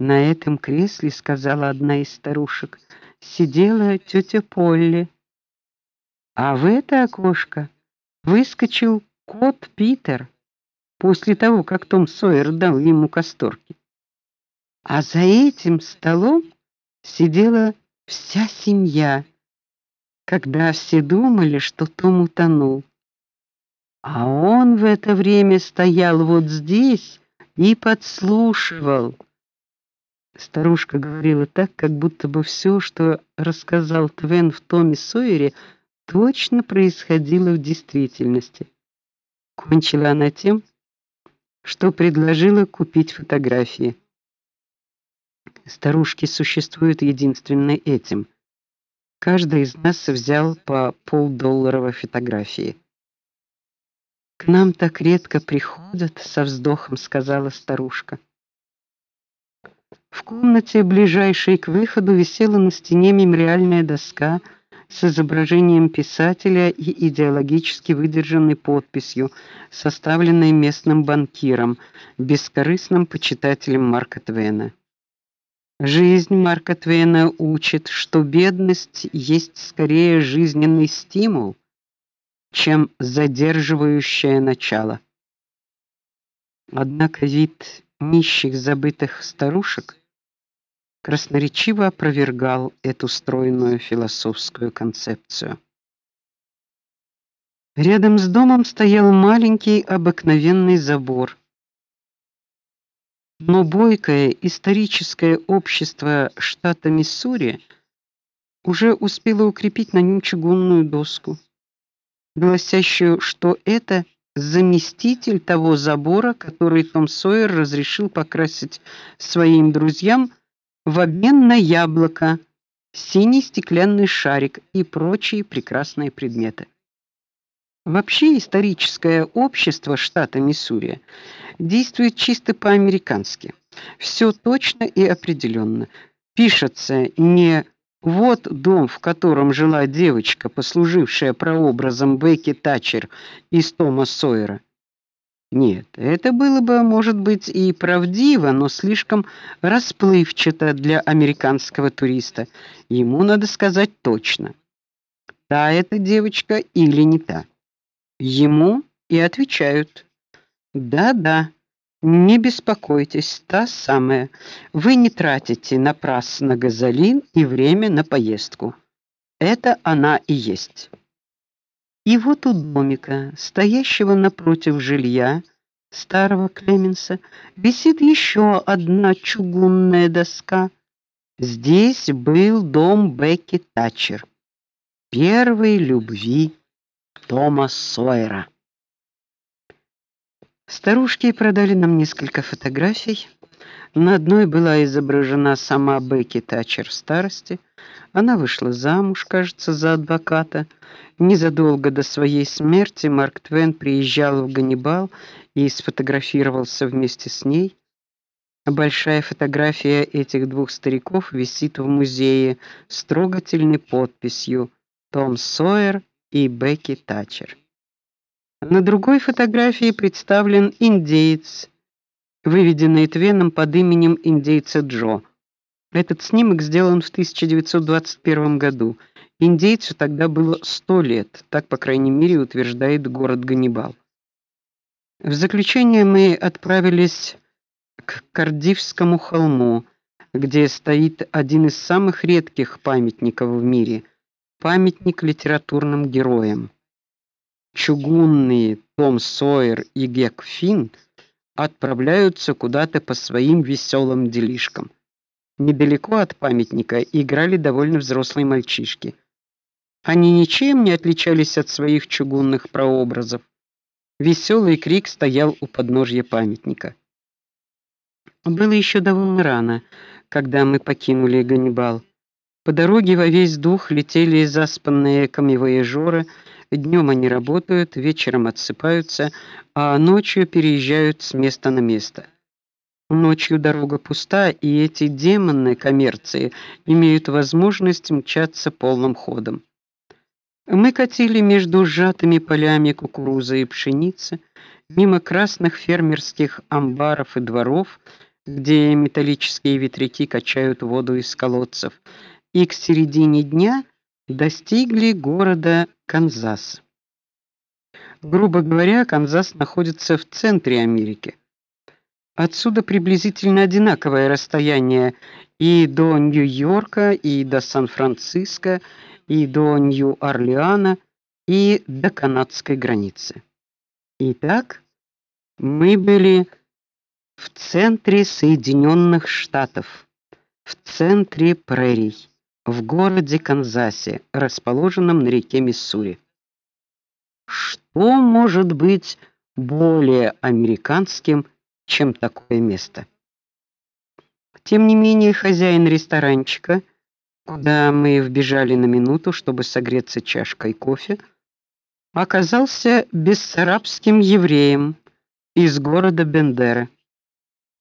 На этом кресле, сказала одна из старушек, сидела тетя Полли. А в это окошко выскочил кот Питер после того, как Том Сойер дал ему касторки. А за этим столом сидела вся семья, когда все думали, что Том утонул. А он в это время стоял вот здесь и подслушивал. Старушка говорила так, как будто бы все, что рассказал Твен в Томе Сойере, точно происходило в действительности. Кончила она тем, что предложила купить фотографии. Старушки существуют единственно этим. Каждый из нас взял по полдолларовой фотографии. К нам так редко приходят, со вздохом сказала старушка. В комнате, ближайшей к выходу, висела на стене мемориальная доска с изображением писателя и идеологически выдержанной подписью, составленной местным банкиром, бескорыстным почитателем Марка Твена. Жизнь Марка Твена учит, что бедность есть скорее жизненный стимул, чем задерживающее начало. Однако вид нищих забытых старушек красноречиво опровергал эту стройную философскую концепцию. Рядом с домом стоял маленький обыкновенный забор. Но бойкое историческое общество штата Миссури уже успело укрепить на нем чугунную доску, гласящую, что это заместитель того забора, который Том Сойер разрешил покрасить своим друзьям в обмен на яблоко, синий стеклянный шарик и прочие прекрасные предметы. Вообще историческое общество штата Миссури действует чисто по-американски. Все точно и определенно. Пишется не вот дом, в котором жила девочка, послужившая прообразом Бекки Тачер из Тома Сойера. Нет, это было бы, может быть, и правдиво, но слишком расплывчато для американского туриста. Ему надо сказать точно. Та эта девочка или не та. Ему и отвечают: "Да-да, не беспокойтесь, та самая. Вы не тратите напрасно газолин и время на поездку. Это она и есть". И вот у домика, стоящего напротив жилья старого Клеменса, висит еще одна чугунная доска. Здесь был дом Бекки Тачер, первой любви Тома Сойера. Старушки продали нам несколько фотографий. На одной была изображена сама Бекки Тачер в старости. Она вышла замуж, кажется, за адвоката. Незадолго до своей смерти Марк Твен приезжал в Ганнибал и сфотографировался вместе с ней. Большая фотография этих двух стариков висит в музее с трогательной подписью Том Сойер и Бекки Тачер. На другой фотографии представлен индеец выведенный Твеном под именем индейца Джо. Этот снимок сделан в 1921 году. Индейцу тогда было 100 лет, так по крайней мере утверждает город Ганнибал. В заключение мы отправились к Кардивскому холму, где стоит один из самых редких памятников в мире памятник литературным героям. Чугунные Том Сойер и Гек Финн отправляются куда-то по своим веселым делишкам. Недалеко от памятника играли довольно взрослые мальчишки. Они ничем не отличались от своих чугунных прообразов. Веселый крик стоял у подножья памятника. Было еще довольно рано, когда мы покинули Ганнибал. По дороге во весь дух летели заспанные камевояжеры Днем они работают, вечером отсыпаются, а ночью переезжают с места на место. Ночью дорога пуста, и эти демоны коммерции имеют возможность мчаться полным ходом. Мы катили между сжатыми полями кукурузы и пшеницы, мимо красных фермерских амбаров и дворов, где металлические ветряки качают воду из колодцев, и к середине дня достигли города Канзас. Грубо говоря, Канзас находится в центре Америки. Отсюда приблизительно одинаковое расстояние и до Нью-Йорка, и до Сан-Франциско, и до Нью-Орлеана, и до канадской границы. Итак, мы были в центре Соединенных Штатов, в центре прерий, в городе Канзасе, расположенном на реке Миссури. Что может быть более американским, чем такое место? Тем не менее, хозяин ресторанчика, куда мы вбежали на минуту, чтобы согреться чашкой кофе, оказался бессарабским евреем из города Бендера.